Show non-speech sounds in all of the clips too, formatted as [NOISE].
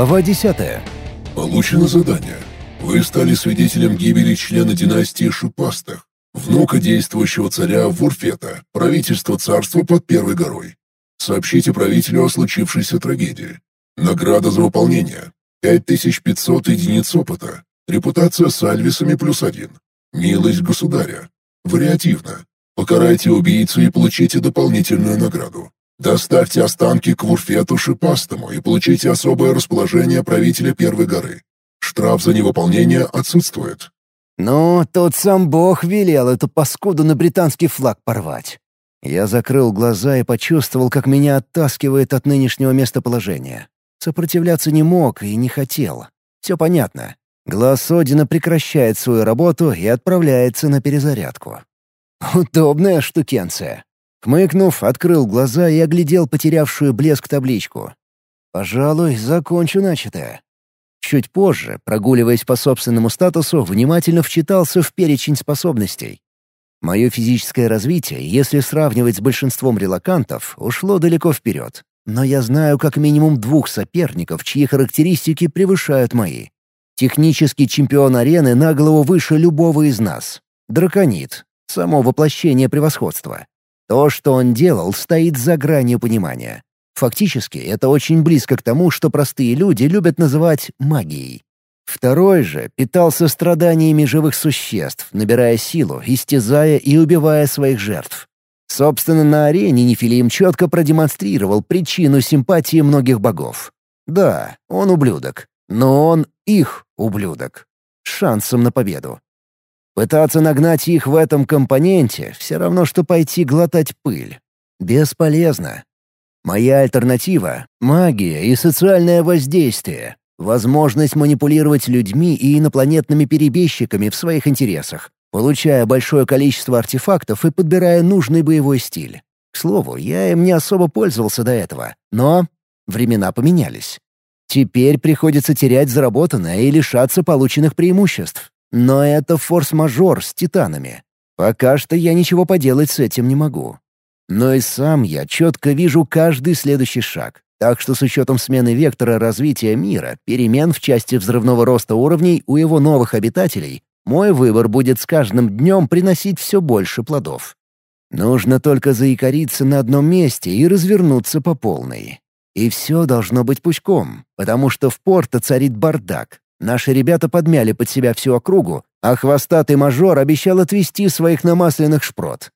Глава 10. Получено задание. Вы стали свидетелем гибели члена династии Шипастых, внука действующего царя Вурфета, правительства царства под Первой горой. Сообщите правителю о случившейся трагедии. Награда за выполнение. 5500 единиц опыта. Репутация с альвисами плюс один. Милость государя. Вариативно. Покарайте убийцу и получите дополнительную награду. Доставьте останки к Вурфету Шипастому и получите особое расположение правителя Первой горы. Штраф за невыполнение отсутствует. Ну, тот сам бог велел эту паскуду на британский флаг порвать. Я закрыл глаза и почувствовал, как меня оттаскивает от нынешнего местоположения. Сопротивляться не мог и не хотел. Все понятно. Глаз Одина прекращает свою работу и отправляется на перезарядку. Удобная штукенция. Хмыкнув, открыл глаза и оглядел потерявшую блеск табличку. «Пожалуй, закончу начатое». Чуть позже, прогуливаясь по собственному статусу, внимательно вчитался в перечень способностей. Мое физическое развитие, если сравнивать с большинством релакантов, ушло далеко вперед. Но я знаю как минимум двух соперников, чьи характеристики превышают мои. Технический чемпион арены на голову выше любого из нас. Драконит. Само воплощение превосходства. То, что он делал, стоит за гранью понимания. Фактически, это очень близко к тому, что простые люди любят называть магией. Второй же питался страданиями живых существ, набирая силу, истязая и убивая своих жертв. Собственно, на арене Нефилим четко продемонстрировал причину симпатии многих богов. Да, он ублюдок, но он их ублюдок. Шансом на победу. Пытаться нагнать их в этом компоненте — все равно, что пойти глотать пыль. Бесполезно. Моя альтернатива — магия и социальное воздействие, возможность манипулировать людьми и инопланетными перебежчиками в своих интересах, получая большое количество артефактов и подбирая нужный боевой стиль. К слову, я им не особо пользовался до этого, но времена поменялись. Теперь приходится терять заработанное и лишаться полученных преимуществ. Но это форс-мажор с титанами. Пока что я ничего поделать с этим не могу. Но и сам я четко вижу каждый следующий шаг. Так что с учетом смены вектора развития мира, перемен в части взрывного роста уровней у его новых обитателей, мой выбор будет с каждым днем приносить все больше плодов. Нужно только заикариться на одном месте и развернуться по полной. И все должно быть пучком, потому что в порто царит бардак, Наши ребята подмяли под себя всю округу, а хвостатый мажор обещал отвезти своих намасленных шпрот.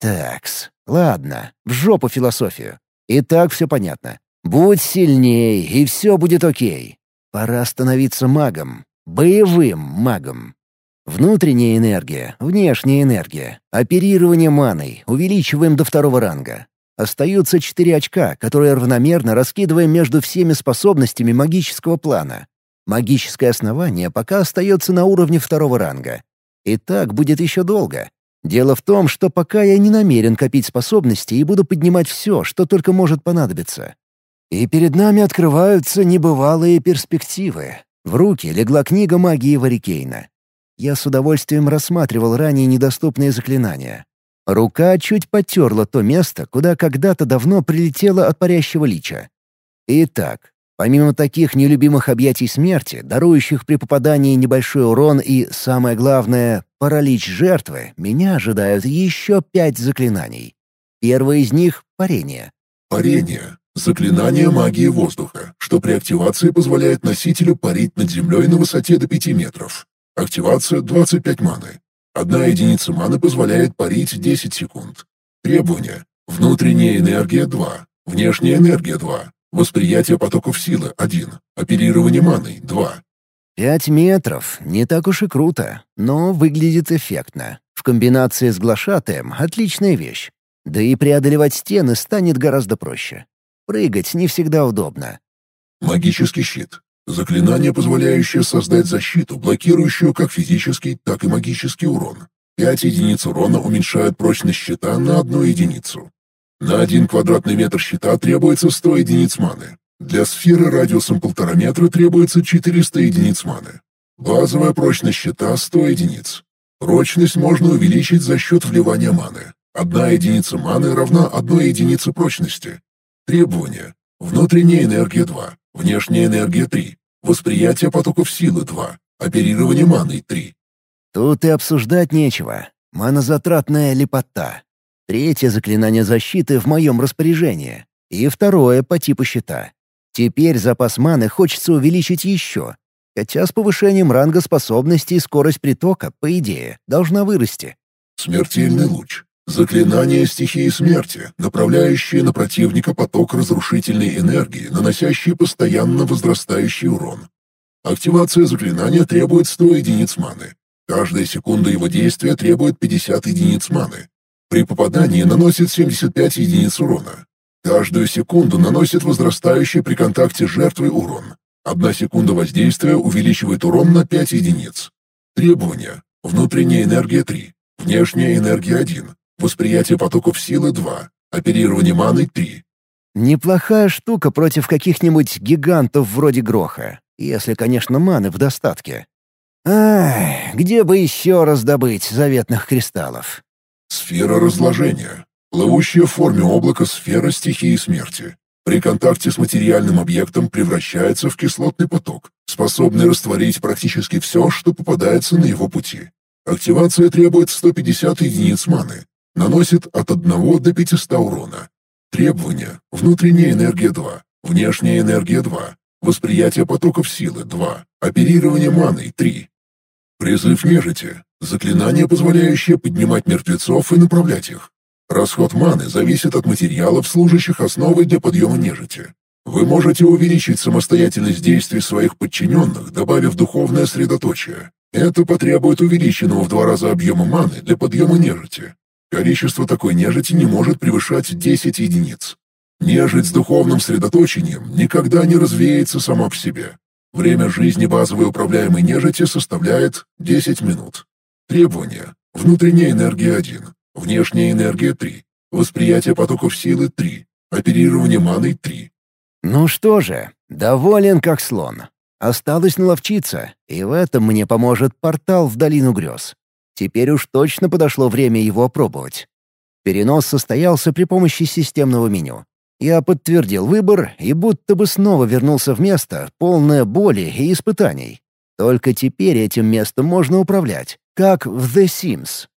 Такс, ладно, в жопу философию. И так все понятно. Будь сильней, и все будет окей. Пора становиться магом. Боевым магом. Внутренняя энергия, внешняя энергия, оперирование маной, увеличиваем до второго ранга. Остаются четыре очка, которые равномерно раскидываем между всеми способностями магического плана. Магическое основание пока остается на уровне второго ранга. И так будет еще долго. Дело в том, что пока я не намерен копить способности и буду поднимать все, что только может понадобиться. И перед нами открываются небывалые перспективы. В руки легла книга магии Варикейна. Я с удовольствием рассматривал ранее недоступные заклинания. Рука чуть потерла то место, куда когда-то давно прилетела от парящего лича. Итак, Помимо таких нелюбимых объятий смерти, дарующих при попадании небольшой урон и, самое главное, паралич жертвы, меня ожидают еще пять заклинаний. Первое из них — парение. Парение. Заклинание магии воздуха, что при активации позволяет носителю парить над землей на высоте до 5 метров. Активация 25 маны. Одна единица маны позволяет парить 10 секунд. Требования. Внутренняя энергия 2. Внешняя энергия 2. Восприятие потоков силы — один. Оперирование маной — два. Пять метров — не так уж и круто, но выглядит эффектно. В комбинации с глашатаем — отличная вещь. Да и преодолевать стены станет гораздо проще. Прыгать не всегда удобно. Магический щит. Заклинание, позволяющее создать защиту, блокирующую как физический, так и магический урон. Пять единиц урона уменьшают прочность щита на одну единицу. На один квадратный метр щита требуется 100 единиц маны. Для сферы радиусом полтора метра требуется 400 единиц маны. Базовая прочность щита — 100 единиц. Прочность можно увеличить за счет вливания маны. Одна единица маны равна одной единице прочности. Требования. Внутренняя энергия 2. внешняя энергия 3, восприятие потоков силы 2, оперирование маной 3. Тут и обсуждать нечего. Манозатратная лепота. Третье заклинание защиты в моем распоряжении. И второе по типу щита. Теперь запас маны хочется увеличить еще. Хотя с повышением ранга способностей скорость притока, по идее, должна вырасти. Смертельный луч. Заклинание стихии смерти, направляющее на противника поток разрушительной энергии, наносящий постоянно возрастающий урон. Активация заклинания требует 100 единиц маны. Каждая секунда его действия требует 50 единиц маны. При попадании наносит 75 единиц урона. Каждую секунду наносит возрастающий при контакте жертвой урон. Одна секунда воздействия увеличивает урон на 5 единиц. Требования. Внутренняя энергия 3. Внешняя энергия 1. Восприятие потоков силы 2. Оперирование маной 3. Неплохая штука против каких-нибудь гигантов вроде Гроха. Если, конечно, маны в достатке. Ай, где бы еще раздобыть заветных кристаллов? Сфера разложения. Плывущая в форме облака сфера стихии смерти. При контакте с материальным объектом превращается в кислотный поток, способный растворить практически все, что попадается на его пути. Активация требует 150 единиц маны, Наносит от 1 до 500 урона. Требования. Внутренняя энергия 2. Внешняя энергия 2. Восприятие потоков силы 2. Оперирование маной 3. Призыв нежити. Заклинание, позволяющее поднимать мертвецов и направлять их. Расход маны зависит от материалов, служащих основой для подъема нежити. Вы можете увеличить самостоятельность действий своих подчиненных, добавив духовное средоточие. Это потребует увеличенного в два раза объема маны для подъема нежити. Количество такой нежити не может превышать 10 единиц. Нежить с духовным средоточением никогда не развеется сама по себе. Время жизни базовой управляемой нежити составляет 10 минут. Требования. Внутренняя энергия 1, внешняя энергия 3, восприятие потоков силы 3, оперирование маной 3. Ну что же, доволен как слон. Осталось наловчиться, и в этом мне поможет портал в долину грез. Теперь уж точно подошло время его опробовать. Перенос состоялся при помощи системного меню. Я подтвердил выбор и будто бы снова вернулся в место, полное боли и испытаний. Только теперь этим местом можно управлять, как в The Sims.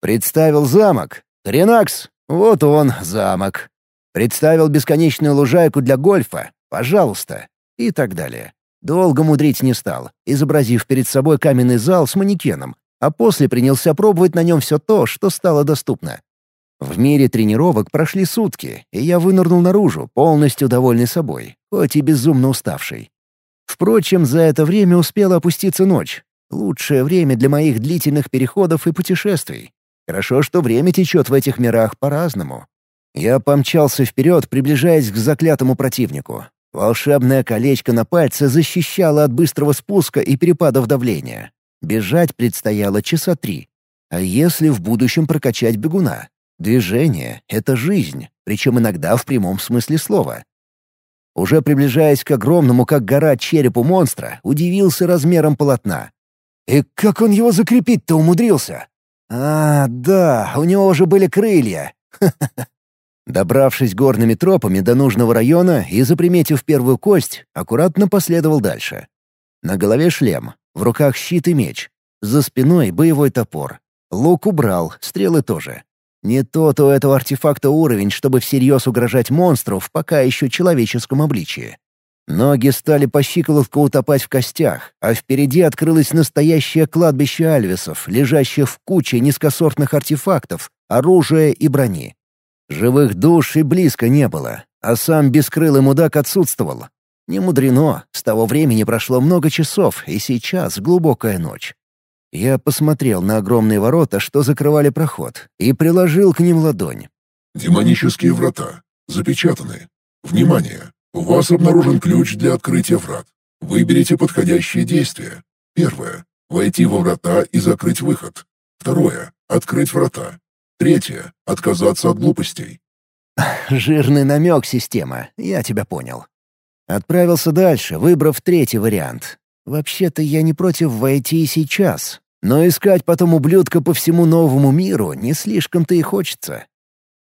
Представил замок. Ренакс, вот он, замок. Представил бесконечную лужайку для гольфа. Пожалуйста. И так далее. Долго мудрить не стал, изобразив перед собой каменный зал с манекеном, а после принялся пробовать на нем все то, что стало доступно. В мире тренировок прошли сутки, и я вынырнул наружу, полностью довольный собой, хоть и безумно уставший. Впрочем, за это время успела опуститься ночь. Лучшее время для моих длительных переходов и путешествий. Хорошо, что время течет в этих мирах по-разному. Я помчался вперед, приближаясь к заклятому противнику. Волшебное колечко на пальце защищало от быстрого спуска и перепадов давления. Бежать предстояло часа три. А если в будущем прокачать бегуна? Движение — это жизнь, причем иногда в прямом смысле слова. Уже приближаясь к огромному, как гора, черепу монстра, удивился размером полотна. И как он его закрепить-то умудрился? А, да, у него уже были крылья. [LAUGHS] Добравшись горными тропами до нужного района и заприметив первую кость, аккуратно последовал дальше. На голове шлем, в руках щит и меч. За спиной боевой топор. Лук убрал, стрелы тоже. Не тот у этого артефакта уровень, чтобы всерьез угрожать монстру в пока еще человеческом обличии. Ноги стали по щиколотку утопать в костях, а впереди открылось настоящее кладбище альвесов, лежащее в куче низкосортных артефактов, оружия и брони. Живых душ и близко не было, а сам бескрылый мудак отсутствовал, не мудрено, с того времени прошло много часов, и сейчас глубокая ночь. Я посмотрел на огромные ворота, что закрывали проход, и приложил к ним ладонь. «Демонические врата. Запечатаны. Внимание! У вас обнаружен ключ для открытия врат. Выберите подходящее действие. Первое — войти во врата и закрыть выход. Второе — открыть врата. Третье — отказаться от глупостей». [LAUGHS] «Жирный намек, система. Я тебя понял. Отправился дальше, выбрав третий вариант. Вообще-то я не против войти и сейчас, но искать потом ублюдка по всему новому миру не слишком-то и хочется.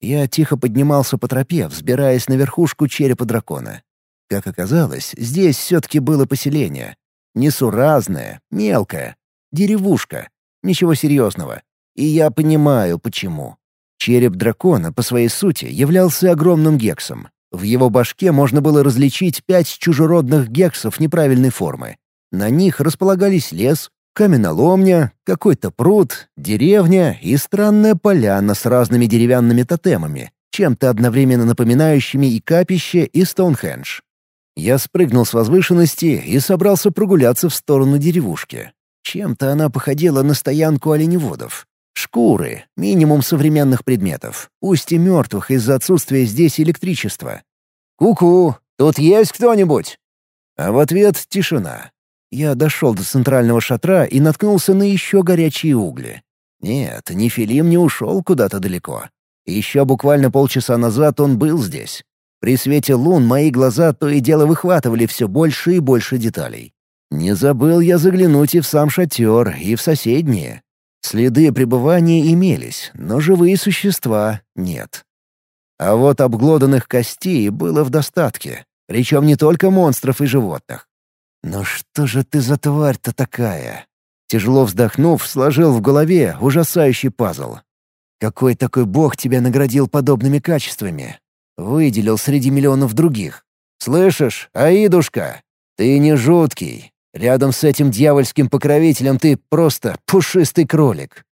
Я тихо поднимался по тропе, взбираясь на верхушку черепа дракона. Как оказалось, здесь все-таки было поселение. Несуразное, мелкое, деревушка. Ничего серьезного. И я понимаю, почему. Череп дракона по своей сути являлся огромным гексом. В его башке можно было различить пять чужеродных гексов неправильной формы. На них располагались лес, каменоломня, какой-то пруд, деревня и странная поляна с разными деревянными тотемами, чем-то одновременно напоминающими и капище, и Стоунхендж. Я спрыгнул с возвышенности и собрался прогуляться в сторону деревушки. Чем-то она походила на стоянку оленеводов. Шкуры, минимум современных предметов, пусть и мертвых из-за отсутствия здесь электричества. «Ку-ку, тут есть кто-нибудь?» А в ответ — тишина. Я дошел до центрального шатра и наткнулся на еще горячие угли. Нет, Нефилим не ушел куда-то далеко. Еще буквально полчаса назад он был здесь. При свете лун мои глаза то и дело выхватывали все больше и больше деталей. Не забыл я заглянуть и в сам шатер, и в соседние. Следы пребывания имелись, но живые существа нет. А вот обглоданных костей было в достатке, причем не только монстров и животных. «Но что же ты за тварь-то такая?» Тяжело вздохнув, сложил в голове ужасающий пазл. «Какой такой бог тебя наградил подобными качествами? Выделил среди миллионов других. Слышишь, Аидушка, ты не жуткий, Рядом с этим дьявольским покровителем ты просто пушистый кролик.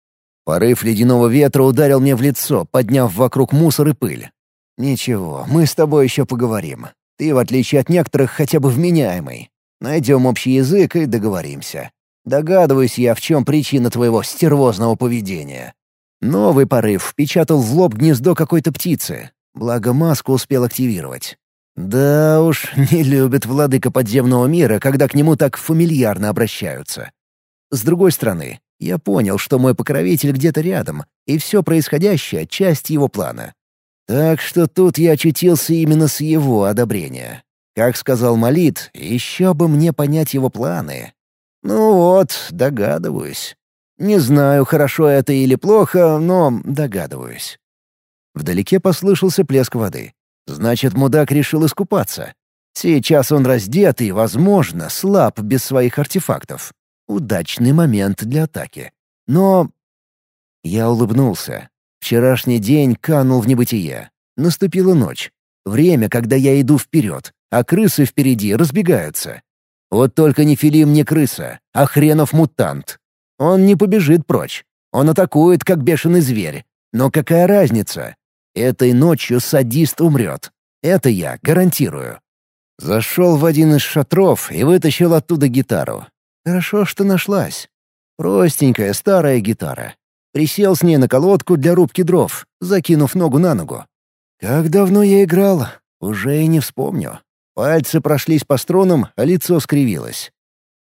Порыв ледяного ветра ударил мне в лицо, подняв вокруг мусор и пыль. «Ничего, мы с тобой еще поговорим. Ты, в отличие от некоторых, хотя бы вменяемый. Найдем общий язык и договоримся. Догадываюсь я, в чем причина твоего стервозного поведения». Новый порыв впечатал в лоб гнездо какой-то птицы. Благо маску успел активировать. Да уж, [LAUGHS] не любит владыка подземного мира, когда к нему так фамильярно обращаются. С другой стороны, я понял, что мой покровитель где-то рядом, и все происходящее — часть его плана. Так что тут я очутился именно с его одобрения. Как сказал Малит, еще бы мне понять его планы. Ну вот, догадываюсь. Не знаю, хорошо это или плохо, но догадываюсь. Вдалеке послышался плеск воды. Значит, мудак решил искупаться. Сейчас он раздет и, возможно, слаб без своих артефактов. Удачный момент для атаки. Но... Я улыбнулся. Вчерашний день канул в небытие. Наступила ночь. Время, когда я иду вперед, а крысы впереди разбегаются. Вот только не Филим не крыса, а хренов мутант. Он не побежит прочь. Он атакует, как бешеный зверь. Но какая разница? Этой ночью садист умрет. Это я гарантирую. Зашел в один из шатров и вытащил оттуда гитару. Хорошо, что нашлась. Простенькая старая гитара. Присел с ней на колодку для рубки дров, закинув ногу на ногу. Как давно я играл, уже и не вспомню. Пальцы прошлись по струнам, а лицо скривилось.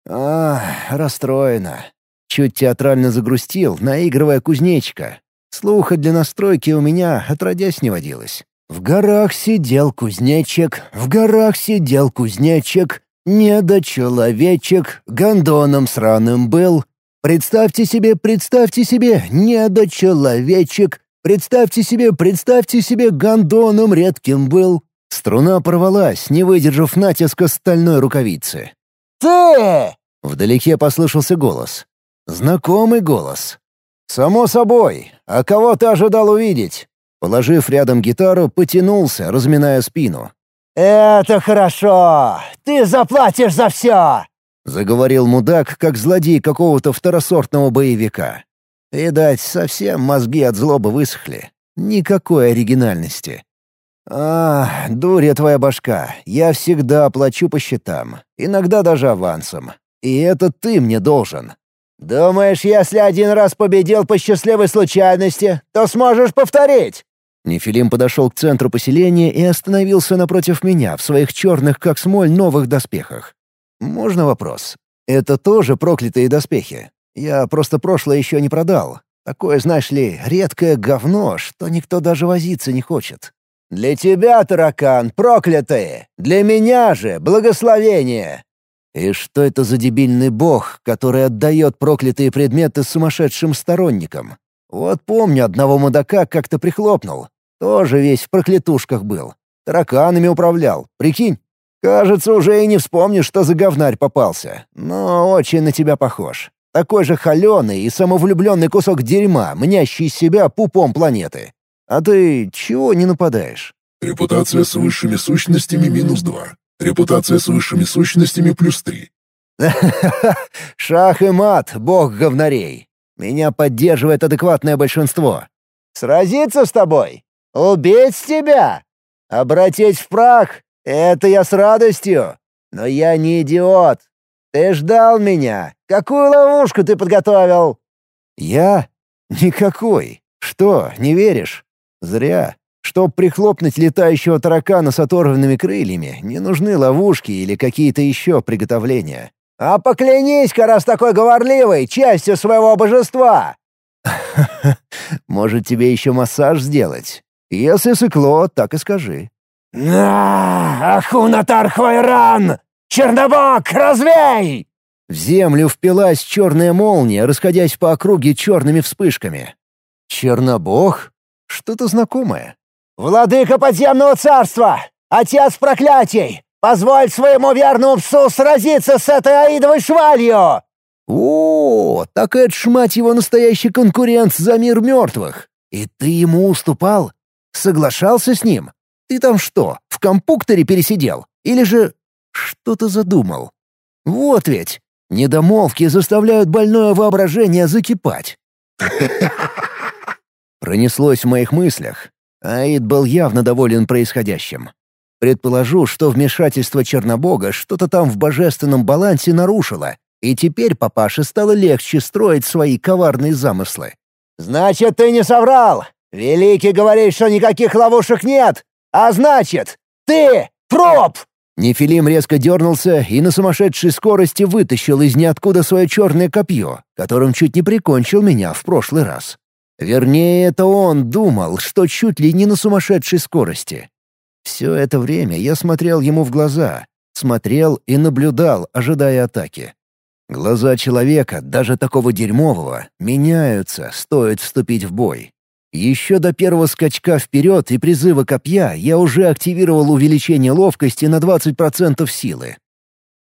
А, расстроено. Чуть театрально загрустил, наигрывая кузнечика, Слуха для настройки у меня отродясь не водилось. В горах сидел кузнечик, в горах сидел кузнечик, недочеловечек, гондоном сраным был. Представьте себе, представьте себе, недочеловечек, представьте себе, представьте себе, гондоном редким был. Струна порвалась, не выдержав натиска стальной рукавицы. «Ты!» — вдалеке послышался голос. Знакомый голос. «Само собой. А кого ты ожидал увидеть?» Положив рядом гитару, потянулся, разминая спину. «Это хорошо! Ты заплатишь за все!» Заговорил мудак, как злодей какого-то второсортного боевика. Видать, совсем мозги от злобы высохли. Никакой оригинальности. «А, дурья твоя башка, я всегда плачу по счетам, иногда даже авансом. И это ты мне должен. «Думаешь, если один раз победил по счастливой случайности, то сможешь повторить?» Нефилим подошел к центру поселения и остановился напротив меня в своих черных, как смоль, новых доспехах. «Можно вопрос? Это тоже проклятые доспехи? Я просто прошлое еще не продал. Такое, знаешь ли, редкое говно, что никто даже возиться не хочет». «Для тебя, таракан, проклятые! Для меня же благословение!» И что это за дебильный бог, который отдает проклятые предметы сумасшедшим сторонникам? Вот помню, одного мудака как-то прихлопнул. Тоже весь в проклятушках был. Тараканами управлял, прикинь. Кажется, уже и не вспомнишь, что за говнарь попался, но очень на тебя похож. Такой же холеный и самовлюбленный кусок дерьма, мнящий себя пупом планеты. А ты чего не нападаешь? Репутация с высшими сущностями минус два. Репутация с высшими сущностями плюс три. [LAUGHS] Шах и мат, бог говнарей. Меня поддерживает адекватное большинство. Сразиться с тобой? Убить тебя? Обратить в прах? Это я с радостью. Но я не идиот. Ты ждал меня. Какую ловушку ты подготовил? Я? Никакой. Что, не веришь? Зря. Чтоб прихлопнуть летающего таракана с оторванными крыльями, не нужны ловушки или какие-то еще приготовления. «А поклянись-ка, раз такой говорливый, частью своего божества!» [LAUGHS] «Может, тебе еще массаж сделать? Если сыкло, так и скажи». «На, Ахунатар Хвайран! Чернобог, развей!» В землю впилась черная молния, расходясь по округе черными вспышками. «Чернобог? Что-то знакомое». «Владыка подземного царства! Отец проклятий! Позволь своему верному псу сразиться с этой аидовой швалью!» «О, так это ж, мать его, настоящий конкурент за мир мертвых! И ты ему уступал? Соглашался с ним? Ты там что, в компукторе пересидел? Или же что-то задумал? Вот ведь, недомолвки заставляют больное воображение закипать». Пронеслось в моих мыслях. Аид был явно доволен происходящим. Предположу, что вмешательство Чернобога что-то там в божественном балансе нарушило, и теперь папаше стало легче строить свои коварные замыслы. «Значит, ты не соврал! Великий говорит, что никаких ловушек нет! А значит, ты проб!» Нефилим резко дернулся и на сумасшедшей скорости вытащил из ниоткуда свое черное копье, которым чуть не прикончил меня в прошлый раз. Вернее, это он думал, что чуть ли не на сумасшедшей скорости. Все это время я смотрел ему в глаза, смотрел и наблюдал, ожидая атаки. Глаза человека, даже такого дерьмового, меняются, стоит вступить в бой. Еще до первого скачка вперед и призыва копья я уже активировал увеличение ловкости на 20% силы.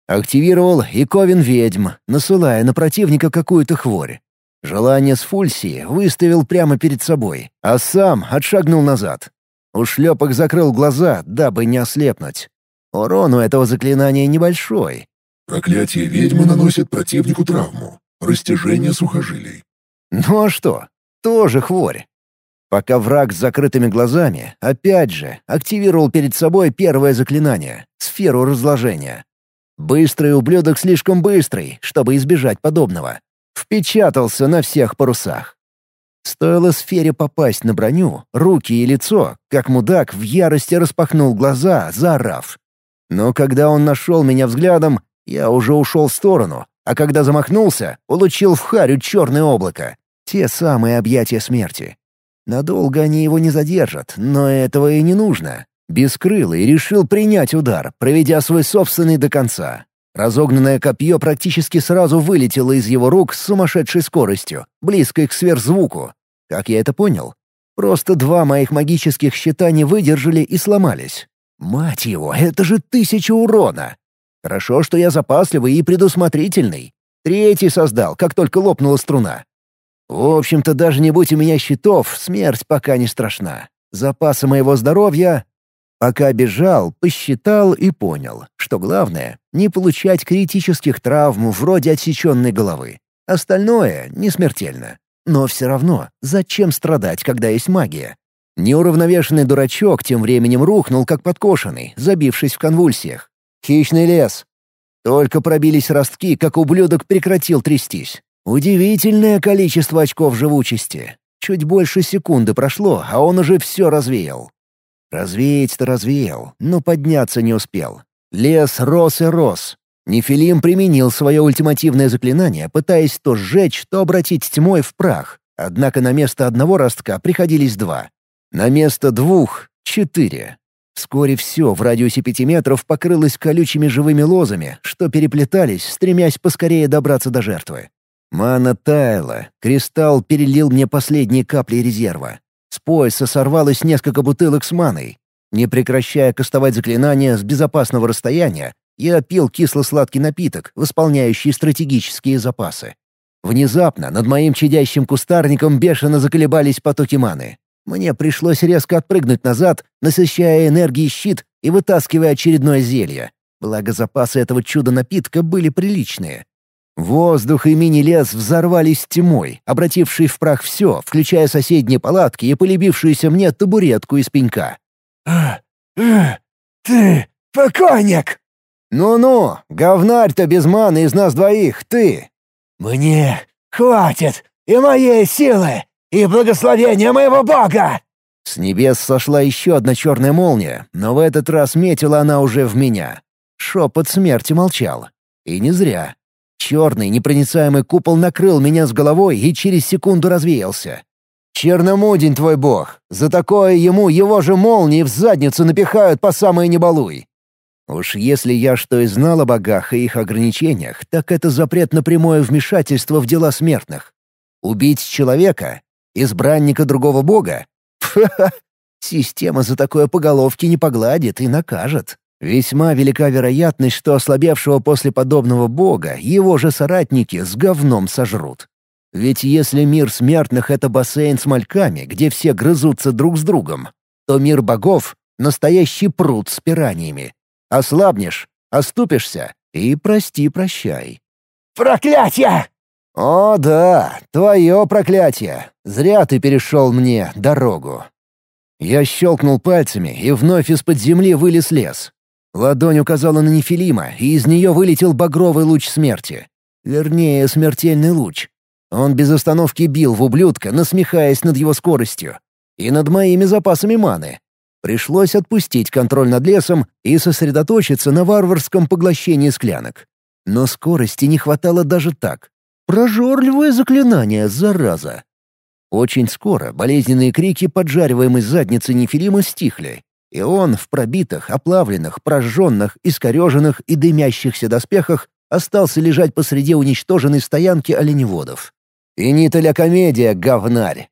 Активировал и Ковен ведьм, насылая на противника какую-то хворь. Желание с Фульсии выставил прямо перед собой, а сам отшагнул назад. Ушлепок закрыл глаза, дабы не ослепнуть. Урон у этого заклинания небольшой. Проклятие ведьмы наносит противнику травму. Растяжение сухожилий. Ну а что? Тоже хворь. Пока враг с закрытыми глазами, опять же, активировал перед собой первое заклинание — сферу разложения. Быстрый ублюдок слишком быстрый, чтобы избежать подобного. Впечатался на всех парусах. Стоило сфере попасть на броню, руки и лицо, как мудак в ярости распахнул глаза, заорав. Но когда он нашел меня взглядом, я уже ушел в сторону, а когда замахнулся, получил в харю черное облако. Те самые объятия смерти. Надолго они его не задержат, но этого и не нужно. Бескрылый решил принять удар, проведя свой собственный до конца. Разогнанное копье практически сразу вылетело из его рук с сумасшедшей скоростью, близкой к сверхзвуку. Как я это понял? Просто два моих магических щита не выдержали и сломались. Мать его, это же тысяча урона! Хорошо, что я запасливый и предусмотрительный. Третий создал, как только лопнула струна. В общем-то, даже не будь у меня щитов, смерть пока не страшна. Запасы моего здоровья Пока бежал, посчитал и понял, что главное — не получать критических травм вроде отсеченной головы. Остальное — не смертельно. Но все равно, зачем страдать, когда есть магия? Неуравновешенный дурачок тем временем рухнул, как подкошенный, забившись в конвульсиях. Хищный лес. Только пробились ростки, как ублюдок прекратил трястись. Удивительное количество очков живучести. Чуть больше секунды прошло, а он уже все развеял. Развеять-то развеял, но подняться не успел. Лес рос и рос. Нефилим применил свое ультимативное заклинание, пытаясь то сжечь, то обратить тьмой в прах. Однако на место одного ростка приходились два. На место двух — четыре. Вскоре все в радиусе пяти метров покрылось колючими живыми лозами, что переплетались, стремясь поскорее добраться до жертвы. Мана таяла, кристалл перелил мне последние капли резерва. С пояса сорвалось несколько бутылок с маной. Не прекращая кастовать заклинания с безопасного расстояния, я пил кисло-сладкий напиток, восполняющий стратегические запасы. Внезапно над моим чадящим кустарником бешено заколебались потоки маны. Мне пришлось резко отпрыгнуть назад, насыщая энергией щит и вытаскивая очередное зелье. Благо запасы этого чуда-напитка были приличные. Воздух и мини-лес взорвались тьмой, обратившей в прах все, включая соседние палатки и полюбившуюся мне табуретку из пенька. «А, а, ты покойник!» «Ну-ну, говнарь-то без маны из нас двоих, ты!» «Мне хватит и моей силы, и благословения моего бога!» С небес сошла еще одна черная молния, но в этот раз метила она уже в меня. Шепот смерти молчал. И не зря. Черный непроницаемый купол накрыл меня с головой и через секунду развеялся. «Черномудень твой бог! За такое ему его же молнии в задницу напихают по самой небалуй!» Уж если я что и знал о богах и их ограничениях, так это запрет на прямое вмешательство в дела смертных. Убить человека? Избранника другого бога? [LAUGHS] Ха-ха! Система за такое по головке не погладит и накажет. Весьма велика вероятность, что ослабевшего после подобного бога его же соратники с говном сожрут. Ведь если мир смертных — это бассейн с мальками, где все грызутся друг с другом, то мир богов — настоящий пруд с пираниями. Ослабнешь, оступишься и прости-прощай. «Проклятье!» «О да, твое проклятие! Зря ты перешел мне дорогу!» Я щелкнул пальцами, и вновь из-под земли вылез лес. Ладонь указала на Нефилима, и из нее вылетел багровый луч смерти. Вернее, смертельный луч. Он без остановки бил в ублюдка, насмехаясь над его скоростью. И над моими запасами маны. Пришлось отпустить контроль над лесом и сосредоточиться на варварском поглощении склянок. Но скорости не хватало даже так. Прожорливое заклинание, зараза. Очень скоро болезненные крики поджариваемой задницы Нефилима стихли, и он в пробитых, оплавленных, прожженных, искореженных и дымящихся доспехах остался лежать посреди уничтоженной стоянки оленеводов. «И не комедия, говнарь!»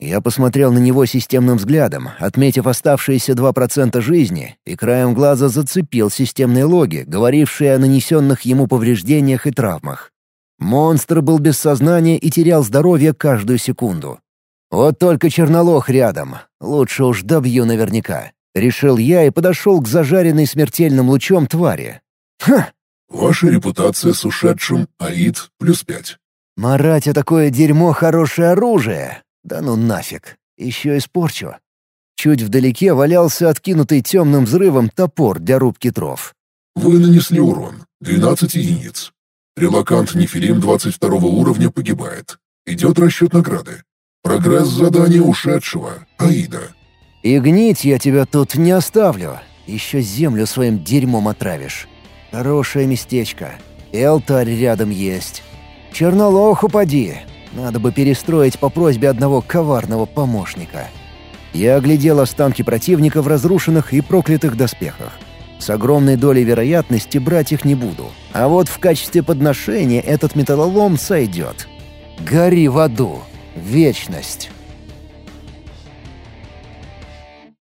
Я посмотрел на него системным взглядом, отметив оставшиеся 2% жизни, и краем глаза зацепил системные логи, говорившие о нанесенных ему повреждениях и травмах. Монстр был без сознания и терял здоровье каждую секунду. Вот только чернолох рядом. Лучше уж добью наверняка. Решил я и подошел к зажаренной смертельным лучом твари. Ха! Ваша репутация с ушедшим АИД плюс пять. Марать а такое дерьмо хорошее оружие. Да ну нафиг. Еще испорчу. Чуть вдалеке валялся откинутый темным взрывом топор для рубки тров. Вы нанесли урон. 12 единиц. Релакант Нефилим 22 уровня погибает. Идет расчет награды. Прогресс задания ушедшего. Аида. И гнить я тебя тут не оставлю. Еще землю своим дерьмом отравишь. Хорошее местечко. И алтарь рядом есть. Чернолох упади. Надо бы перестроить по просьбе одного коварного помощника. Я оглядел останки противника в разрушенных и проклятых доспехах. С огромной долей вероятности брать их не буду. А вот в качестве подношения этот металлолом сойдет. Гори в аду. Вечность.